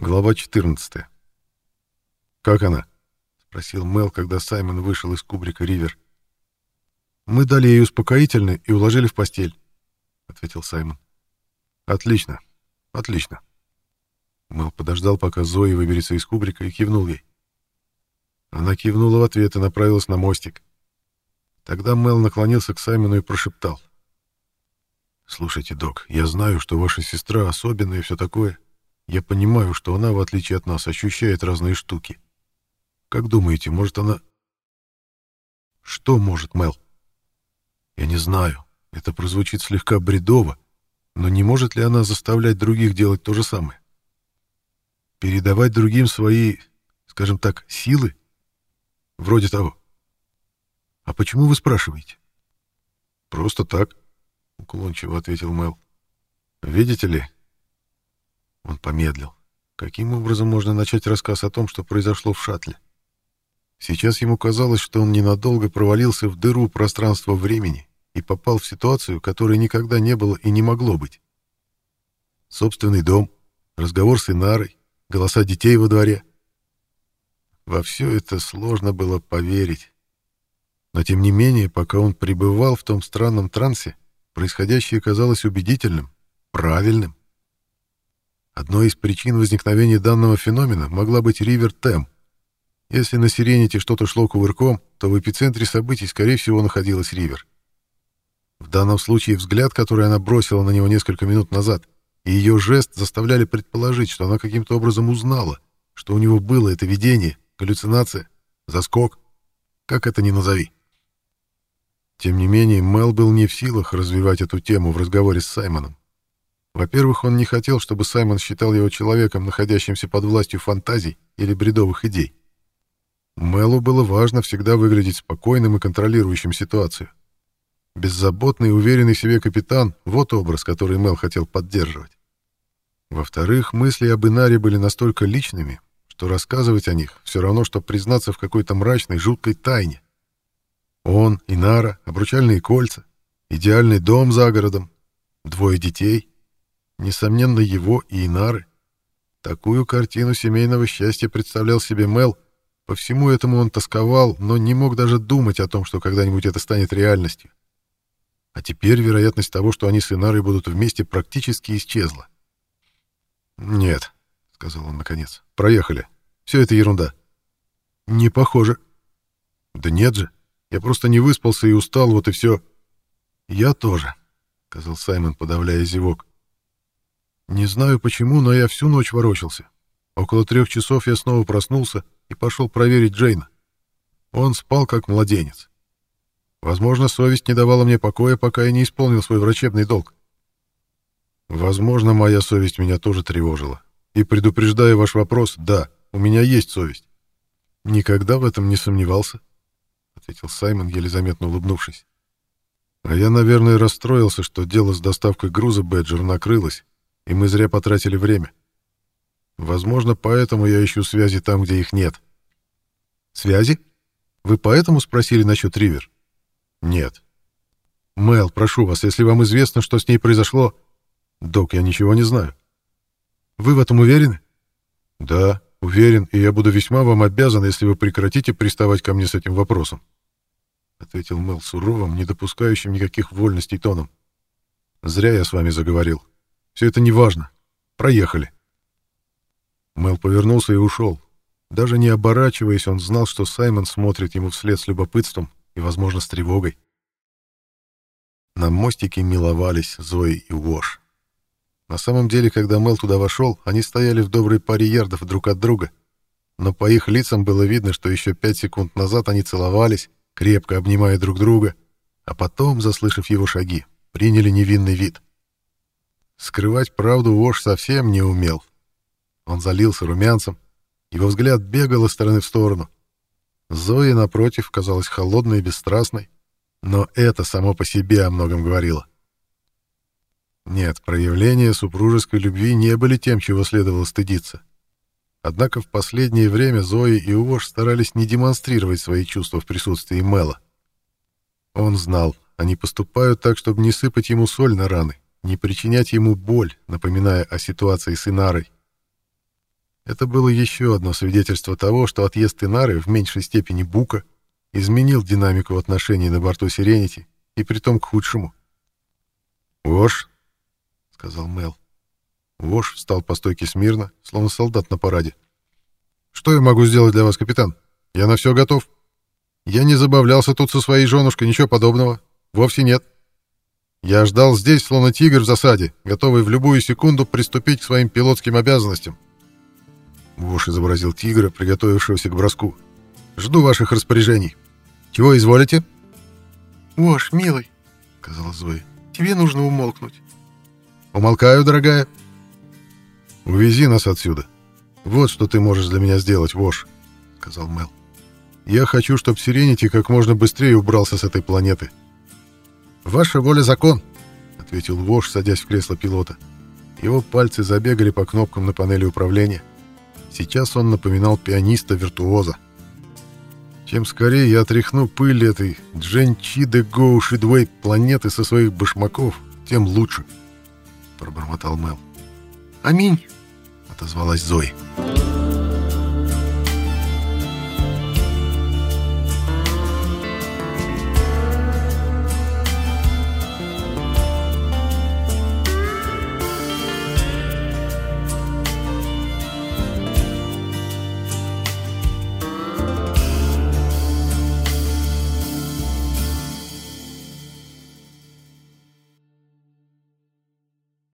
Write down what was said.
Глава 14. «Как она?» — спросил Мел, когда Саймон вышел из кубрика Ривер. «Мы дали ей успокоительное и уложили в постель», — ответил Саймон. «Отлично, отлично». Мел подождал, пока Зои выберется из кубрика, и кивнул ей. Она кивнула в ответ и направилась на мостик. Тогда Мел наклонился к Саймону и прошептал. «Слушайте, док, я знаю, что ваша сестра особенная и все такое, я понимаю, что она, в отличие от нас, ощущает разные штуки. Как думаете, может она... Что может, Мел? Я не знаю. Это прозвучит слегка бредово, но не может ли она заставлять других делать то же самое? Передавать другим свои, скажем так, силы? Вроде того. А почему вы спрашиваете? Просто так, уклончиво ответил Мел. Видите ли, он помедлил. Каким образом можно начать рассказ о том, что произошло в шаттле? Сейчас ему казалось, что он ненадолго провалился в дыру пространства-времени и попал в ситуацию, которой никогда не было и не могло быть. Собственный дом, разговор с Инарой, голоса детей во дворе. Во все это сложно было поверить. Но тем не менее, пока он пребывал в том странном трансе, происходящее казалось убедительным, правильным. Одной из причин возникновения данного феномена могла быть Ривер Тэм. Если на Сирените что-то шло кувырком, то в эпицентре событий, скорее всего, находилась Ривер. В данном случае взгляд, который она бросила на него несколько минут назад, и ее жест заставляли предположить, что она каким-то образом узнала, что у него было это видение, галлюцинация, заскок, как это ни назови. Тем не менее, Мел был не в силах развивать эту тему в разговоре с Саймоном. Во-первых, он не хотел, чтобы Саймон считал его человеком, находящимся под властью фантазий или бредовых идей. Мэлу было важно всегда выглядеть спокойным и контролирующим ситуацию. Беззаботный уверенный в себе капитан — вот образ, который Мэл хотел поддерживать. Во-вторых, мысли об Инаре были настолько личными, что рассказывать о них все равно, что признаться в какой-то мрачной, жуткой тайне. Он, Инара, обручальные кольца, идеальный дом за городом, двое детей — Несомненно, его и Инары. Такую картину семейного счастья представлял себе Мел. По всему этому он тосковал, но не мог даже думать о том, что когда-нибудь это станет реальностью. А теперь вероятность того, что они с Инарой будут вместе, практически исчезла. «Нет», — сказал он наконец, — «проехали. Все это ерунда». «Не похоже». «Да нет же. Я просто не выспался и устал, вот и все». «Я тоже», — сказал Саймон, подавляя зевок. Не знаю почему, но я всю ночь ворочался. Около трех часов я снова проснулся и пошел проверить Джейна. Он спал как младенец. Возможно, совесть не давала мне покоя, пока я не исполнил свой врачебный долг. Возможно, моя совесть меня тоже тревожила. И предупреждая ваш вопрос, да, у меня есть совесть. Никогда в этом не сомневался, — ответил Саймон, еле заметно улыбнувшись. А я, наверное, расстроился, что дело с доставкой груза Бэджер накрылось, и мы зря потратили время. Возможно, поэтому я ищу связи там, где их нет. Связи? Вы поэтому спросили насчет Ривер? Нет. Мэл, прошу вас, если вам известно, что с ней произошло... Док, я ничего не знаю. Вы в этом уверены? Да, уверен, и я буду весьма вам обязан, если вы прекратите приставать ко мне с этим вопросом. Ответил Мэл суровым, не допускающим никаких вольностей тоном. Зря я с вами заговорил. Все это не важно. Проехали. Мел повернулся и ушел. Даже не оборачиваясь, он знал, что Саймон смотрит ему вслед с любопытством и, возможно, с тревогой. На мостике миловались Зои и Уош. На самом деле, когда Мел туда вошел, они стояли в доброй паре ярдов друг от друга, но по их лицам было видно, что еще пять секунд назад они целовались, крепко обнимая друг друга, а потом, заслышав его шаги, приняли невинный вид. Скрывать правду вож совсем не умел. Он залился румянцем, его взгляд бегал из стороны в сторону. Зоя, напротив, казалась холодной и бесстрастной, но это само по себе о многом говорило. Нет, проявления супружеской любви не были тем, чего следовало стыдиться. Однако в последнее время Зои и Уош старались не демонстрировать свои чувства в присутствии Мэла. Он знал, они поступают так, чтобы не сыпать ему соль на раны, не причинять ему боль, напоминая о ситуации с Инарой. Это было еще одно свидетельство того, что отъезд Инары, в меньшей степени Бука, изменил динамику отношений на борту Сиренити, и притом к худшему. «Вош», — сказал Мел. Вош встал по стойке смирно, словно солдат на параде. «Что я могу сделать для вас, капитан? Я на все готов. Я не забавлялся тут со своей женушкой, ничего подобного. Вовсе нет. Я ждал здесь, словно тигр в засаде, готовый в любую секунду приступить к своим пилотским обязанностям». Вош изобразил тигра, приготовившегося к броску. «Жду ваших распоряжений. Чего изволите?» «Вош, милый», — сказала Зоя, — «тебе нужно умолкнуть». «Умолкаю, дорогая». «Увези нас отсюда. Вот что ты можешь для меня сделать, Вош», — сказал Мел. «Я хочу, чтобы Сиренити как можно быстрее убрался с этой планеты». «Ваша воля — закон», — ответил Вош, садясь в кресло пилота. Его пальцы забегали по кнопкам на панели управления. Сейчас он напоминал пианиста-виртуоза. Чем скорее я отряхну пыль этой Дженчи де Гоу Шидвей планеты со своих башмаков, тем лучше, — пробормотал Мел. «Аминь», — отозвалась Зои.